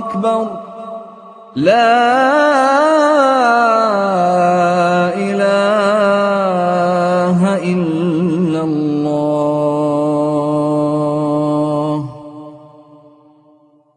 أكبر. لا